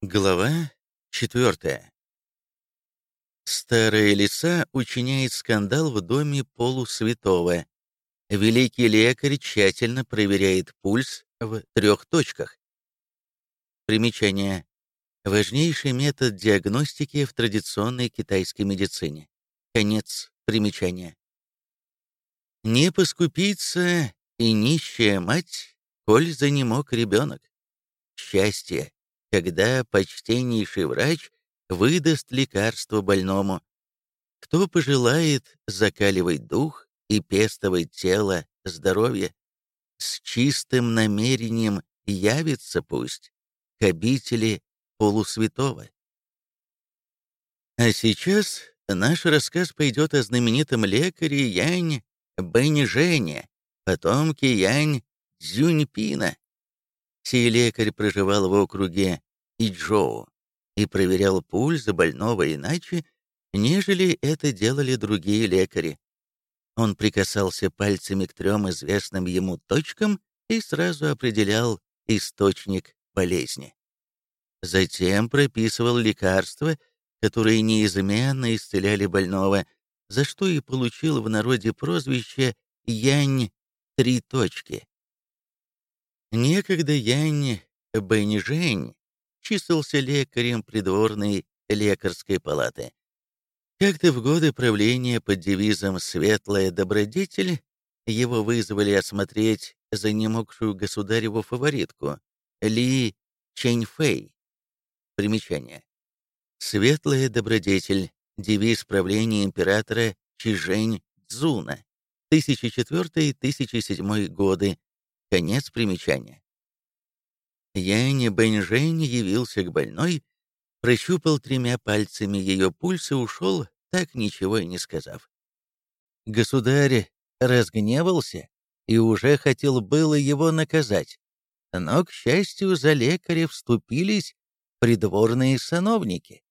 Глава 4. Старая лиса учиняет скандал в доме полусвятого. Великий лекарь тщательно проверяет пульс в трех точках. Примечание. Важнейший метод диагностики в традиционной китайской медицине. Конец примечания. Не поскупиться и нищая мать, коль занемог ребенок. Счастье когда почтеннейший врач выдаст лекарство больному. Кто пожелает закаливать дух и пестовать тело, здоровье, с чистым намерением явится пусть к обители полусвятого. А сейчас наш рассказ пойдет о знаменитом лекаре Янь Бэньжэне, потомке Янь Цзюньпина, Сей лекарь проживал в округе Иджоу и проверял пульс больного иначе, нежели это делали другие лекари. Он прикасался пальцами к трем известным ему точкам и сразу определял источник болезни. Затем прописывал лекарства, которые неизменно исцеляли больного, за что и получил в народе прозвище «Янь три точки». Некогда Янь Бэньжэнь числился лекарем придворной лекарской палаты. Как-то в годы правления под девизом «Светлая добродетель» его вызвали осмотреть занемогшую государеву фаворитку Ли Чэньфэй. Примечание. «Светлая добродетель» — девиз правления императора Чижень Цзуна, 1004-1007 годы, Конец примечания. Янь Бэньжэнь явился к больной, прощупал тремя пальцами ее пульс и ушел, так ничего и не сказав. Государь разгневался и уже хотел было его наказать, но, к счастью, за лекаря вступились придворные сановники.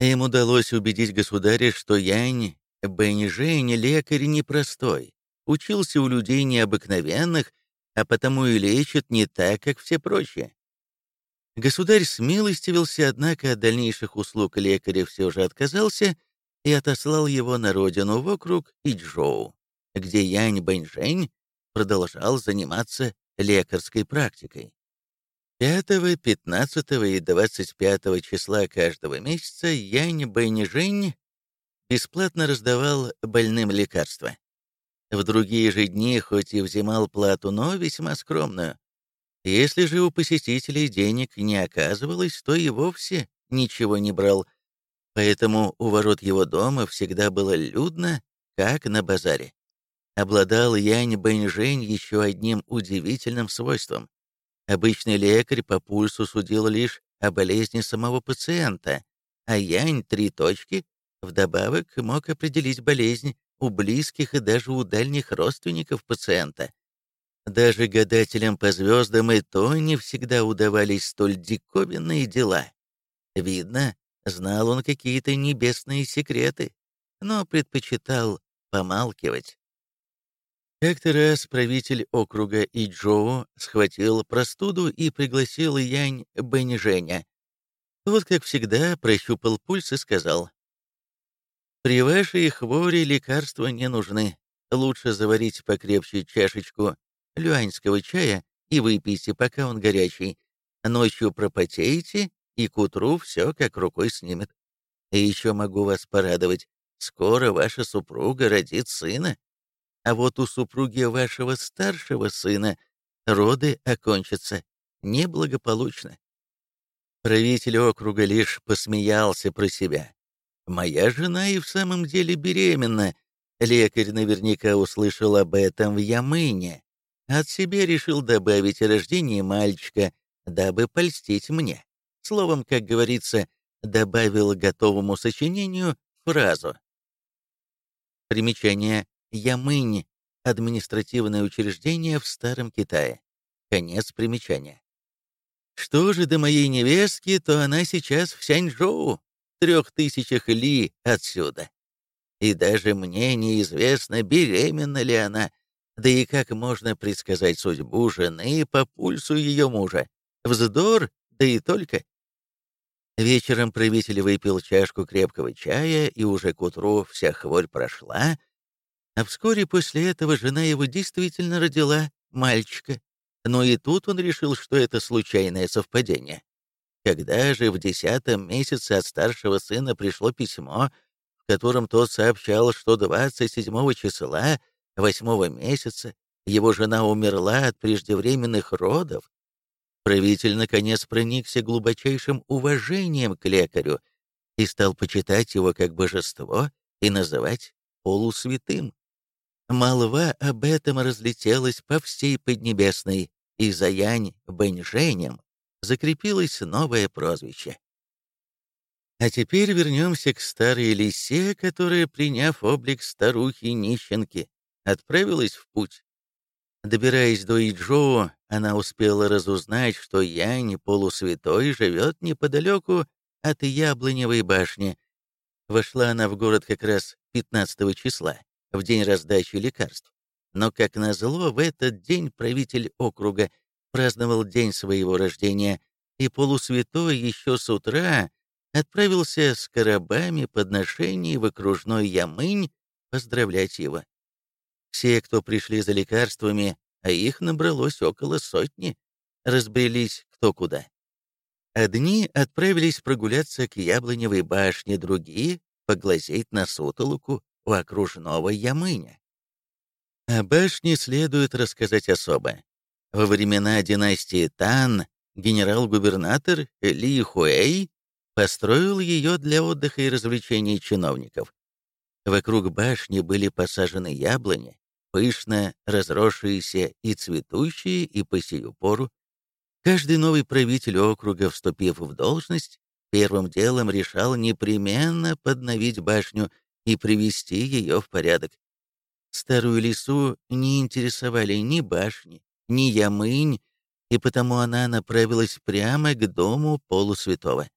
Им удалось убедить государя, что Янь Бэньжэнь лекарь непростой, учился у людей необыкновенных, а потому и лечит не так, как все прочие. Государь смилостивился, однако от дальнейших услуг лекаря все же отказался и отослал его на родину в округ Иджоу, где Янь Бэньжэнь продолжал заниматься лекарской практикой. 5, 15 и 25 числа каждого месяца Янь Бэньжэнь бесплатно раздавал больным лекарства. В другие же дни хоть и взимал плату, но весьма скромную. Если же у посетителей денег не оказывалось, то и вовсе ничего не брал. Поэтому у ворот его дома всегда было людно, как на базаре. Обладал Янь Бэньжэнь еще одним удивительным свойством. Обычный лекарь по пульсу судил лишь о болезни самого пациента, а Янь три точки вдобавок мог определить болезнь у близких и даже у дальних родственников пациента. Даже гадателям по звездам и то не всегда удавались столь диковинные дела. Видно, знал он какие-то небесные секреты, но предпочитал помалкивать. Как-то раз правитель округа Иджоу схватил простуду и пригласил Янь Бэньжэня. Вот, как всегда, прощупал пульс и сказал, при вашей хворе лекарства не нужны. Лучше заварите покрепче чашечку люаньского чая и выпейте, пока он горячий. Ночью пропотеете, и к утру все как рукой снимет. И еще могу вас порадовать. Скоро ваша супруга родит сына. А вот у супруги вашего старшего сына роды окончатся неблагополучно. Правитель округа лишь посмеялся про себя. Моя жена и в самом деле беременна. Лекарь наверняка услышал об этом в Ямыне. От себя решил добавить рождение мальчика, дабы польстить мне. Словом, как говорится, добавил готовому сочинению фразу. Примечание. Ямынь. Административное учреждение в Старом Китае. Конец примечания. Что же до моей невестки, то она сейчас в Сяньчжоу, трех тысячах ли отсюда. И даже мне неизвестно, беременна ли она, да и как можно предсказать судьбу жены по пульсу ее мужа. Вздор, да и только. Вечером правитель выпил чашку крепкого чая, и уже к утру вся хворь прошла, а вскоре после этого жена его действительно родила мальчика. Но и тут он решил, что это случайное совпадение. Когда же в десятом месяце от старшего сына пришло письмо, в котором тот сообщал, что 27 числа восьмого месяца его жена умерла от преждевременных родов, правитель наконец проникся глубочайшим уважением к лекарю и стал почитать его как божество и называть полусвятым. Молва об этом разлетелась по всей Поднебесной, и за Янь Бэньжэнем закрепилось новое прозвище. А теперь вернемся к старой лисе, которая, приняв облик старухи-нищенки, отправилась в путь. Добираясь до Иджоу, она успела разузнать, что Янь полусвятой живет неподалеку от Яблоневой башни. Вошла она в город как раз 15 числа, в день раздачи лекарств. Но, как назло, в этот день правитель округа праздновал день своего рождения, и полусвятой еще с утра отправился с коробами подношений в окружной Ямынь поздравлять его. Все, кто пришли за лекарствами, а их набралось около сотни, разбрелись кто куда. Одни отправились прогуляться к Яблоневой башне, другие — поглазеть на сутолоку у окружного Ямыня. О башне следует рассказать особо. Во времена династии Тан генерал-губернатор Ли Хуэй построил ее для отдыха и развлечений чиновников. Вокруг башни были посажены яблони, пышно разросшиеся и цветущие, и по сию пору. Каждый новый правитель округа, вступив в должность, первым делом решал непременно подновить башню и привести ее в порядок. Старую лису не интересовали ни башни, ни ямынь, и потому она направилась прямо к дому полусвятого.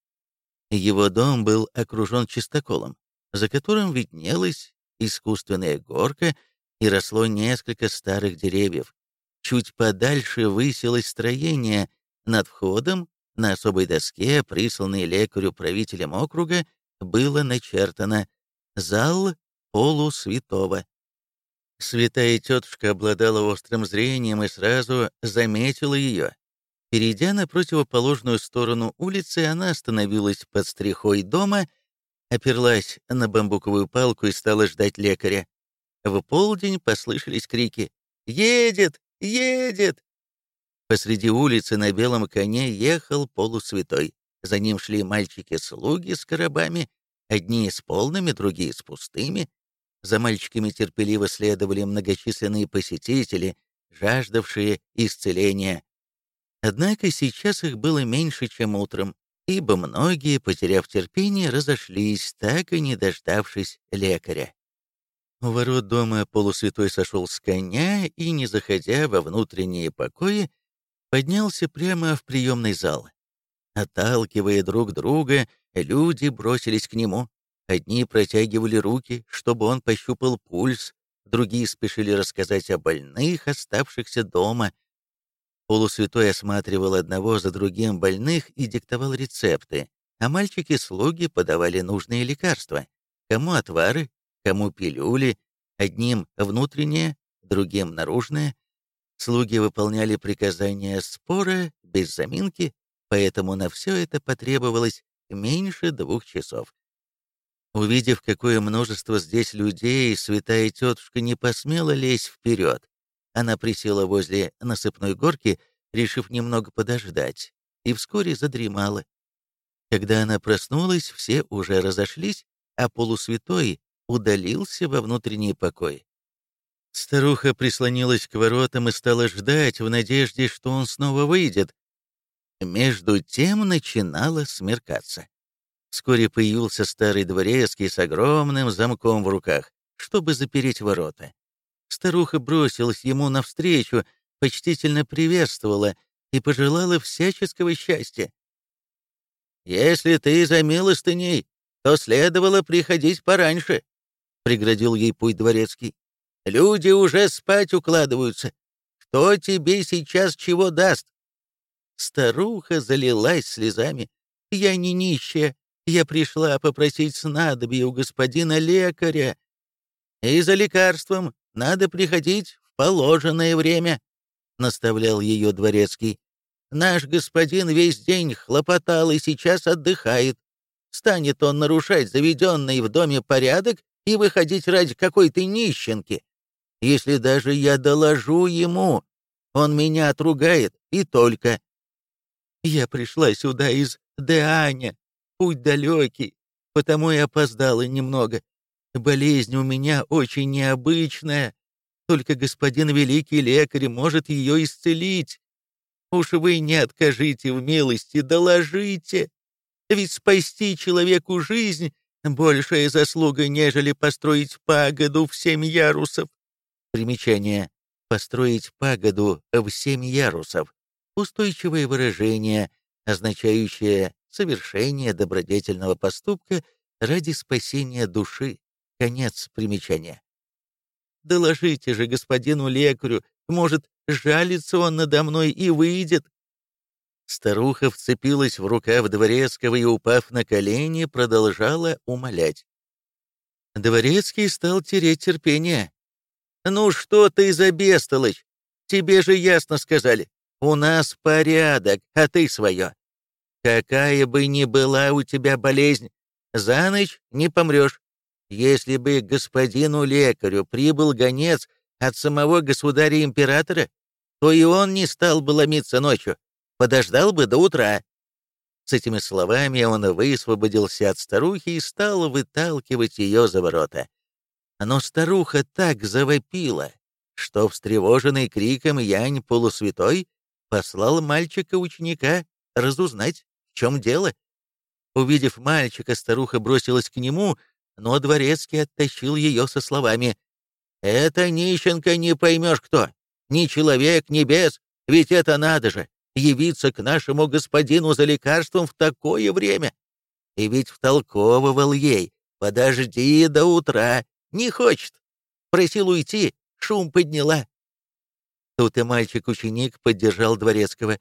Его дом был окружен чистоколом, за которым виднелась искусственная горка и росло несколько старых деревьев. Чуть подальше высилось строение. Над входом на особой доске, присланной лекарю правителем округа, было начертано «Зал полусвятого». Святая тетушка обладала острым зрением и сразу заметила ее. Перейдя на противоположную сторону улицы, она остановилась под стрихой дома, оперлась на бамбуковую палку и стала ждать лекаря. В полдень послышались крики «Едет! Едет!». Посреди улицы на белом коне ехал полусвятой. За ним шли мальчики-слуги с коробами, одни с полными, другие с пустыми. За мальчиками терпеливо следовали многочисленные посетители, жаждавшие исцеления. Однако сейчас их было меньше, чем утром, ибо многие, потеряв терпение, разошлись, так и не дождавшись лекаря. У ворот дома полусвятой сошел с коня и, не заходя во внутренние покои, поднялся прямо в приемный зал. Отталкивая друг друга, люди бросились к нему. Одни протягивали руки, чтобы он пощупал пульс, другие спешили рассказать о больных, оставшихся дома. Полусвятой осматривал одного за другим больных и диктовал рецепты, а мальчики-слуги подавали нужные лекарства, кому отвары, кому пилюли, одним внутреннее, другим наружное. Слуги выполняли приказания спора без заминки, поэтому на все это потребовалось меньше двух часов. Увидев, какое множество здесь людей, святая тетушка не посмела лезть вперед. Она присела возле насыпной горки, решив немного подождать, и вскоре задремала. Когда она проснулась, все уже разошлись, а полусвятой удалился во внутренний покой. Старуха прислонилась к воротам и стала ждать в надежде, что он снова выйдет. Между тем начинало смеркаться. Вскоре появился старый дворецкий с огромным замком в руках, чтобы запереть ворота. Старуха бросилась ему навстречу, почтительно приветствовала и пожелала всяческого счастья. «Если ты за милостыней, то следовало приходить пораньше», преградил ей путь дворецкий. «Люди уже спать укладываются. Кто тебе сейчас чего даст?» Старуха залилась слезами. Я не нищая. Я пришла попросить снадобья у господина лекаря. И за лекарством надо приходить в положенное время», — наставлял ее дворецкий. «Наш господин весь день хлопотал и сейчас отдыхает. Станет он нарушать заведенный в доме порядок и выходить ради какой-то нищенки. Если даже я доложу ему, он меня отругает, и только. Я пришла сюда из Деаня, путь далекий, потому и опоздала немного. Болезнь у меня очень необычная, только господин великий лекарь может ее исцелить. Уж вы не откажите в милости, доложите. Ведь спасти человеку жизнь — большая заслуга, нежели построить пагоду в семь ярусов. Примечание. Построить пагоду в семь ярусов. Устойчивое выражение, означающее совершение добродетельного поступка ради спасения души. Конец примечания. Доложите же господину лекарю, может, жалится он надо мной и выйдет. Старуха вцепилась в рукав Дворецкого и, упав на колени, продолжала умолять. Дворецкий стал тереть терпение. «Ну что ты за бестолочь? Тебе же ясно сказали. У нас порядок, а ты свое. Какая бы ни была у тебя болезнь, за ночь не помрешь. Если бы господину лекарю прибыл гонец от самого государя-императора, то и он не стал бы ломиться ночью, подождал бы до утра. С этими словами он высвободился от старухи и стал выталкивать ее за ворота. Но старуха так завопила, что, встревоженный криком Янь полусвятой, послал мальчика-ученика разузнать, в чем дело. Увидев мальчика, старуха бросилась к нему, но дворецкий оттащил ее со словами «Это нищенка не поймешь кто, ни человек, ни бес, ведь это надо же, явиться к нашему господину за лекарством в такое время. И ведь втолковывал ей, подожди до утра, не хочет. Просил уйти, шум подняла. Тут и мальчик-ученик поддержал Дворецкого.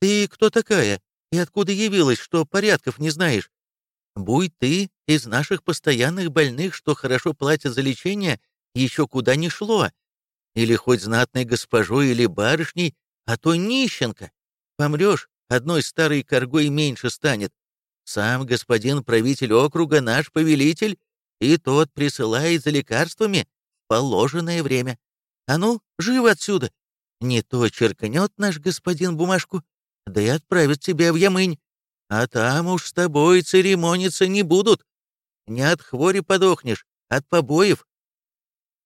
«Ты кто такая? И откуда явилась, что порядков не знаешь? Будь ты из наших постоянных больных, что хорошо платят за лечение, еще куда ни шло. Или хоть знатной госпожой или барышней, а то нищенка. Помрешь, одной старой коргой меньше станет. Сам господин правитель округа, наш повелитель, и тот присылает за лекарствами в положенное время. А ну, живо отсюда! Не то черкнет наш господин бумажку, да и отправит тебя в Ямынь. А там уж с тобой церемониться не будут. Не от хвори подохнешь, от побоев.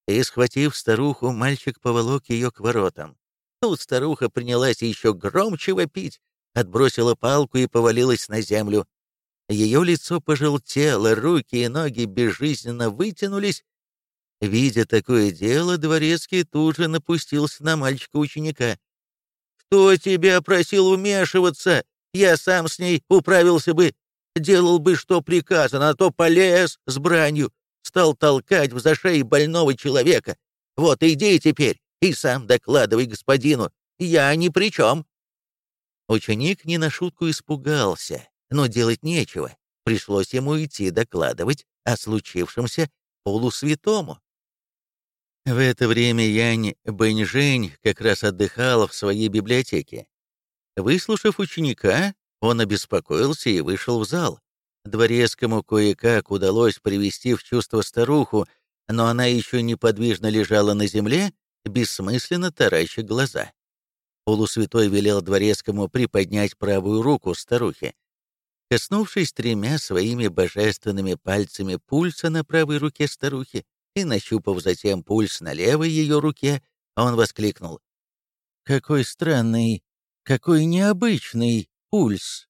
И, схватив старуху, мальчик поволок ее к воротам. Тут старуха принялась еще громче вопить, отбросила палку и повалилась на землю. Ее лицо пожелтело, руки и ноги безжизненно вытянулись. Видя такое дело, дворецкий тут же напустился на мальчика-ученика. «Кто тебя просил вмешиваться? Я сам с ней управился бы. Делал бы, что приказано, а то полез с бранью. Стал толкать в зашей больного человека. Вот иди теперь и сам докладывай господину. Я ни при чем». Ученик не на шутку испугался, но делать нечего. Пришлось ему идти докладывать о случившемся полусвятому. В это время Янь Бэньжэнь как раз отдыхал в своей библиотеке. Выслушав ученика, он обеспокоился и вышел в зал. Дворецкому кое-как удалось привести в чувство старуху, но она еще неподвижно лежала на земле, бессмысленно тараща глаза. Полусвятой велел Дворецкому приподнять правую руку старухи. Коснувшись тремя своими божественными пальцами пульса на правой руке старухи и нащупав затем пульс на левой ее руке, он воскликнул. «Какой странный, какой необычный пульс!»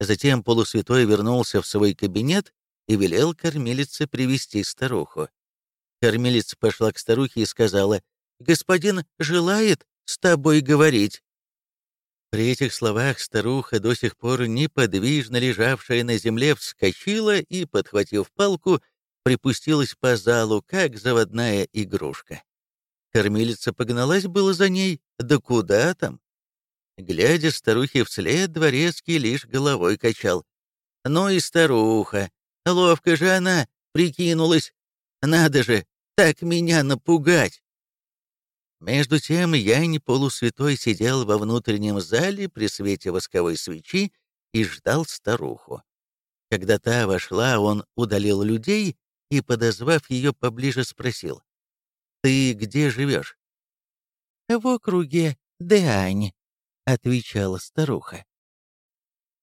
Затем полусвятой вернулся в свой кабинет и велел кормилице привести старуху. Кормилица пошла к старухе и сказала, «Господин желает с тобой говорить». При этих словах старуха, до сих пор неподвижно лежавшая на земле, вскочила и, подхватив палку, припустилась по залу, как заводная игрушка. Кормилица погналась было за ней, да куда там? Глядя старухе вслед, дворецкий лишь головой качал. «Ну и старуха! Ловко же она прикинулась! Надо же, так меня напугать!» Между тем Янь полусвятой сидел во внутреннем зале при свете восковой свечи и ждал старуху. Когда та вошла, он удалил людей и, подозвав ее поближе, спросил. «Ты где живешь?» «В округе Деань», — отвечала старуха.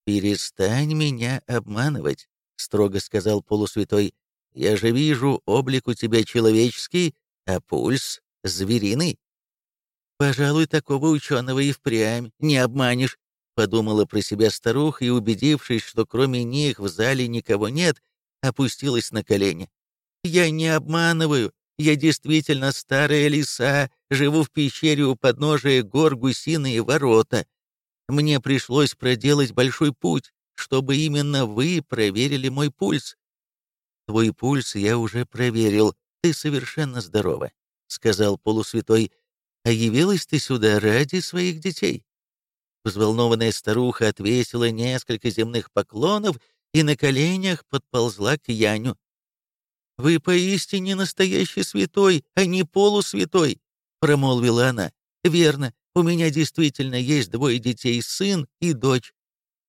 «Перестань меня обманывать», — строго сказал полусвятой. «Я же вижу, облик у тебя человеческий, а пульс — звериный». «Пожалуй, такого ученого и впрямь не обманешь», — подумала про себя старуха и, убедившись, что кроме них в зале никого нет, опустилась на колени. «Я не обманываю. Я действительно старая лиса, живу в пещере у подножия гор Гусиные ворота. Мне пришлось проделать большой путь, чтобы именно вы проверили мой пульс. Твой пульс я уже проверил, ты совершенно здорова, — сказал полусвятой. А явилась ты сюда ради своих детей. Взволнованная старуха отвесила несколько земных поклонов и на коленях подползла к Яню. «Вы поистине настоящий святой, а не полусвятой», — промолвила она. «Верно, у меня действительно есть двое детей, сын и дочь.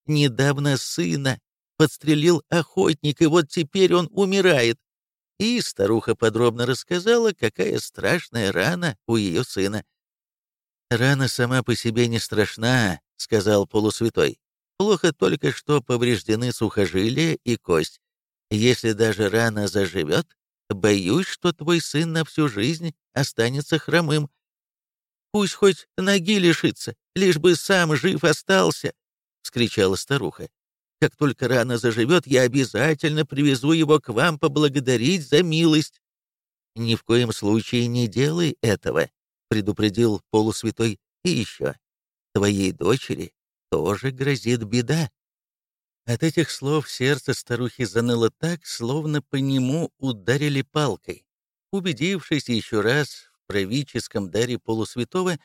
Недавно сына подстрелил охотник, и вот теперь он умирает». И старуха подробно рассказала, какая страшная рана у ее сына. «Рана сама по себе не страшна», — сказал полусвятой. «Плохо только, что повреждены сухожилия и кость. Если даже рана заживет, боюсь, что твой сын на всю жизнь останется хромым. Пусть хоть ноги лишится, лишь бы сам жив остался, — вскричала старуха. Как только рана заживет, я обязательно привезу его к вам поблагодарить за милость. Ни в коем случае не делай этого, — предупредил полусвятой. И еще, твоей дочери тоже грозит беда. От этих слов сердце старухи заныло так, словно по нему ударили палкой. Убедившись еще раз в правительском даре полусвятого,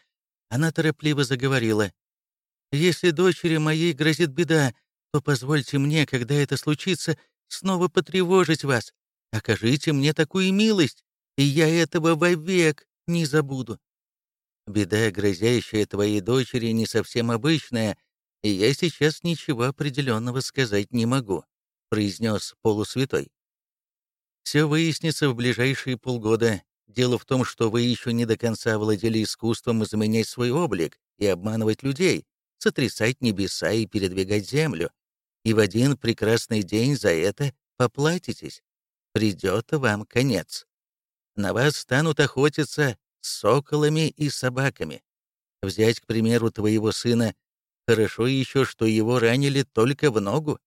она торопливо заговорила. «Если дочери моей грозит беда, то позвольте мне, когда это случится, снова потревожить вас. Окажите мне такую милость, и я этого вовек не забуду. Беда, грозящая твоей дочери, не совсем обычная, и я сейчас ничего определенного сказать не могу», — произнес полусвятой. «Все выяснится в ближайшие полгода. Дело в том, что вы еще не до конца владели искусством изменять свой облик и обманывать людей, сотрясать небеса и передвигать землю. И в один прекрасный день за это поплатитесь. Придет вам конец. На вас станут охотиться соколами и собаками. Взять, к примеру, твоего сына Хорошо еще, что его ранили только в ногу.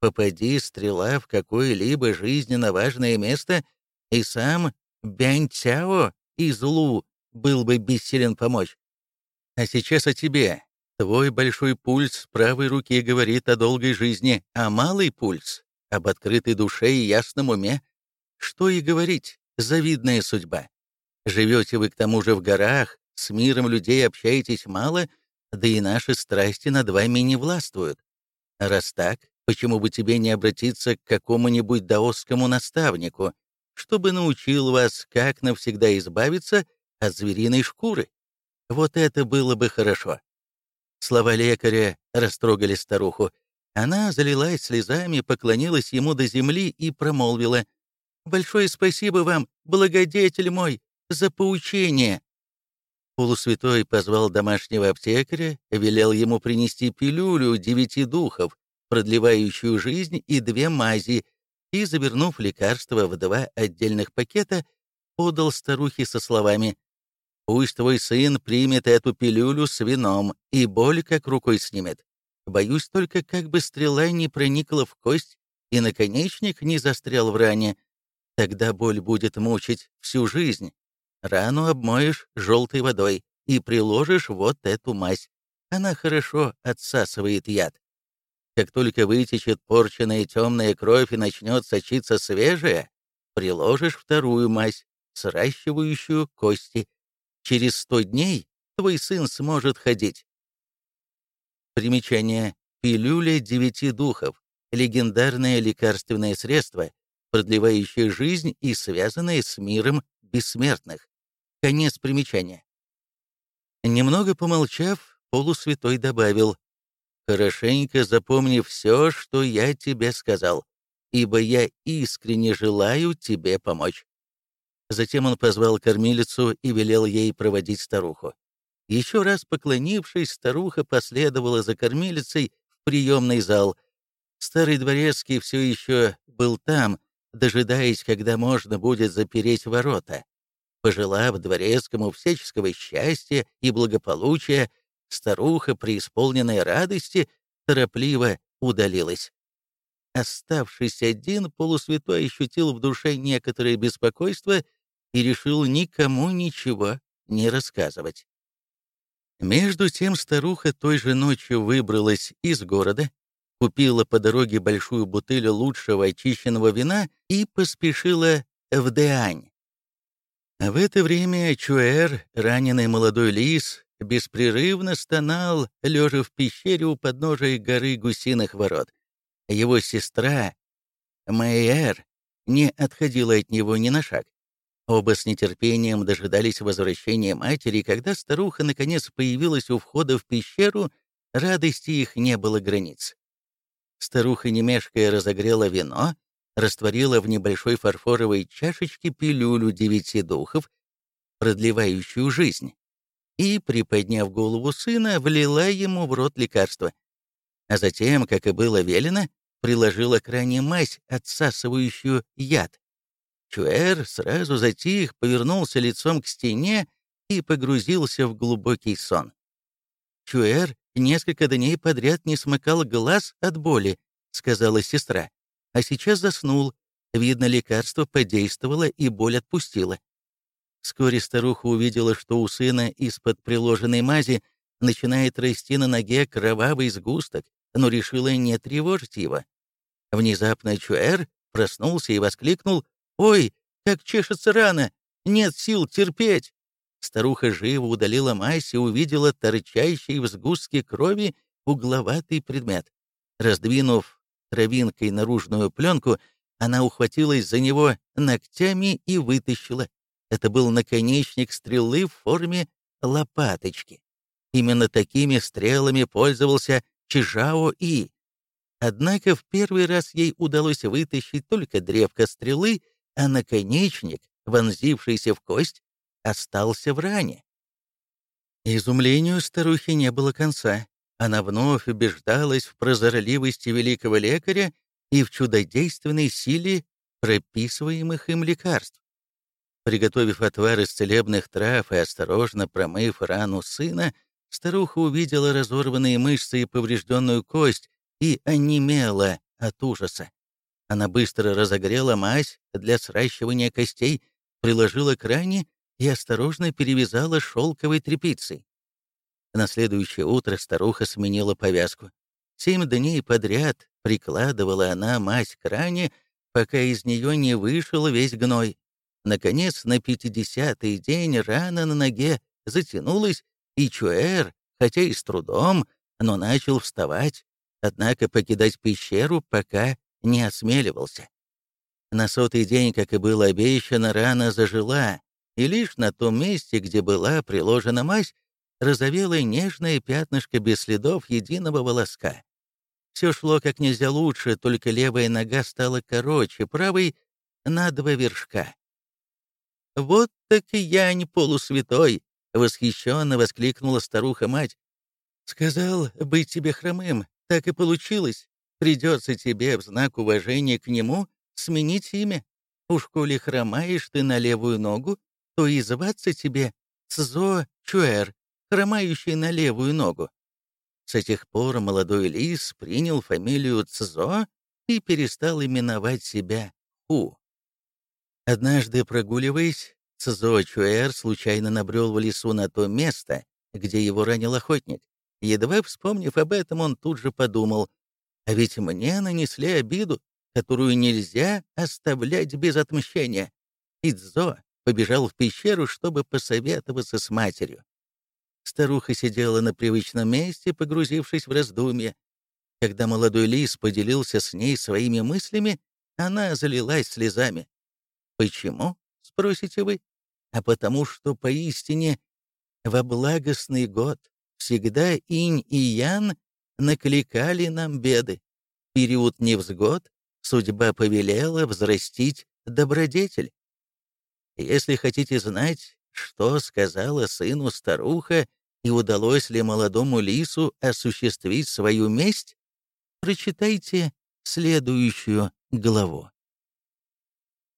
Попади стрела в какое-либо жизненно важное место, и сам Бянь Цяо из Лу был бы бессилен помочь. А сейчас о тебе. Твой большой пульс правой руки говорит о долгой жизни, а малый пульс — об открытой душе и ясном уме. Что и говорить, завидная судьба. Живете вы к тому же в горах, с миром людей общаетесь мало — да и наши страсти над вами не властвуют. Раз так, почему бы тебе не обратиться к какому-нибудь даосскому наставнику, чтобы научил вас, как навсегда избавиться от звериной шкуры? Вот это было бы хорошо. Слова лекаря растрогали старуху. Она залилась слезами, поклонилась ему до земли и промолвила. «Большое спасибо вам, благодетель мой, за поучение!» Полусвятой позвал домашнего аптекаря, велел ему принести пилюлю девяти духов, продлевающую жизнь, и две мази, и, завернув лекарство в два отдельных пакета, подал старухе со словами «Пусть твой сын примет эту пилюлю с вином, и боль как рукой снимет. Боюсь только, как бы стрела не проникла в кость, и наконечник не застрял в ране. Тогда боль будет мучить всю жизнь». Рану обмоешь желтой водой и приложишь вот эту мазь. Она хорошо отсасывает яд. Как только вытечет порченная темная кровь и начнет сочиться свежая, приложишь вторую мазь, сращивающую кости. Через сто дней твой сын сможет ходить. Примечание. Пилюля девяти духов. Легендарное лекарственное средство, продлевающее жизнь и связанное с миром бессмертных. Конец примечания. Немного помолчав, полусвятой добавил, «Хорошенько запомни все, что я тебе сказал, ибо я искренне желаю тебе помочь». Затем он позвал кормилицу и велел ей проводить старуху. Еще раз поклонившись, старуха последовала за кормилицей в приемный зал. Старый дворецкий все еще был там, дожидаясь, когда можно будет запереть ворота. Пожелав дворецкому всяческого счастья и благополучия, старуха, преисполненной радости, торопливо удалилась. Оставшись один, полусвятой ощутил в душе некоторое беспокойство и решил никому ничего не рассказывать. Между тем старуха той же ночью выбралась из города, купила по дороге большую бутыль лучшего очищенного вина и поспешила в Деань. В это время Чуэр, раненый молодой лис, беспрерывно стонал, лежа в пещере у подножия горы гусиных ворот. Его сестра, Мэйэр, не отходила от него ни на шаг. Оба с нетерпением дожидались возвращения матери, когда старуха наконец появилась у входа в пещеру, радости их не было границ. Старуха, не мешкая, разогрела вино, растворила в небольшой фарфоровой чашечке пилюлю девяти духов, продлевающую жизнь, и, приподняв голову сына, влила ему в рот лекарство. А затем, как и было велено, приложила к ране мазь, отсасывающую яд. Чуэр сразу затих, повернулся лицом к стене и погрузился в глубокий сон. Чуэр несколько дней подряд не смыкал глаз от боли, сказала сестра, а сейчас заснул. Видно, лекарство подействовало и боль отпустила. Вскоре старуха увидела, что у сына из-под приложенной мази начинает расти на ноге кровавый сгусток, но решила не тревожить его. Внезапно Чуэр проснулся и воскликнул «Ой, как чешется рана! Нет сил терпеть!» Старуха живо удалила мазь и увидела торчащий в сгустке крови угловатый предмет. Раздвинув травинкой наружную пленку, она ухватилась за него ногтями и вытащила. Это был наконечник стрелы в форме лопаточки. Именно такими стрелами пользовался Чижао И. Однако в первый раз ей удалось вытащить только древко стрелы, а наконечник, вонзившийся в кость, остался в ране. Изумлению старухи не было конца. Она вновь убеждалась в прозорливости великого лекаря и в чудодейственной силе прописываемых им лекарств. Приготовив отвар из целебных трав и осторожно промыв рану сына, старуха увидела разорванные мышцы и поврежденную кость и онемела от ужаса. Она быстро разогрела мазь для сращивания костей, приложила к ране и осторожно перевязала шелковой тряпицей. На следующее утро старуха сменила повязку. Семь дней подряд прикладывала она мазь к ране, пока из нее не вышел весь гной. Наконец, на пятидесятый день рана на ноге затянулась, и Чуэр, хотя и с трудом, но начал вставать, однако покидать пещеру пока не осмеливался. На сотый день, как и было обещано, рана зажила, и лишь на том месте, где была приложена мазь, розовело нежное пятнышко без следов единого волоска. Все шло как нельзя лучше, только левая нога стала короче, правой — на два вершка. «Вот так и я не полусвятой!» — восхищенно воскликнула старуха-мать. «Сказал быть тебе хромым, так и получилось. Придется тебе в знак уважения к нему сменить имя. Уж коли хромаешь ты на левую ногу, то и зваться тебе Цзо Чуэр, хромающий на левую ногу. С этих пор молодой лис принял фамилию Цзо и перестал именовать себя Ху. Однажды, прогуливаясь, Цзо Чуэр случайно набрел в лесу на то место, где его ранил охотник. Едва вспомнив об этом, он тут же подумал, а ведь мне нанесли обиду, которую нельзя оставлять без отмщения. Идзо побежал в пещеру, чтобы посоветоваться с матерью. Старуха сидела на привычном месте, погрузившись в раздумья. Когда молодой лис поделился с ней своими мыслями, она залилась слезами. «Почему?» — спросите вы. «А потому что поистине во благостный год всегда инь и ян накликали нам беды. Период невзгод судьба повелела взрастить добродетель. Если хотите знать, что сказала сыну старуха и удалось ли молодому лису осуществить свою месть, прочитайте следующую главу.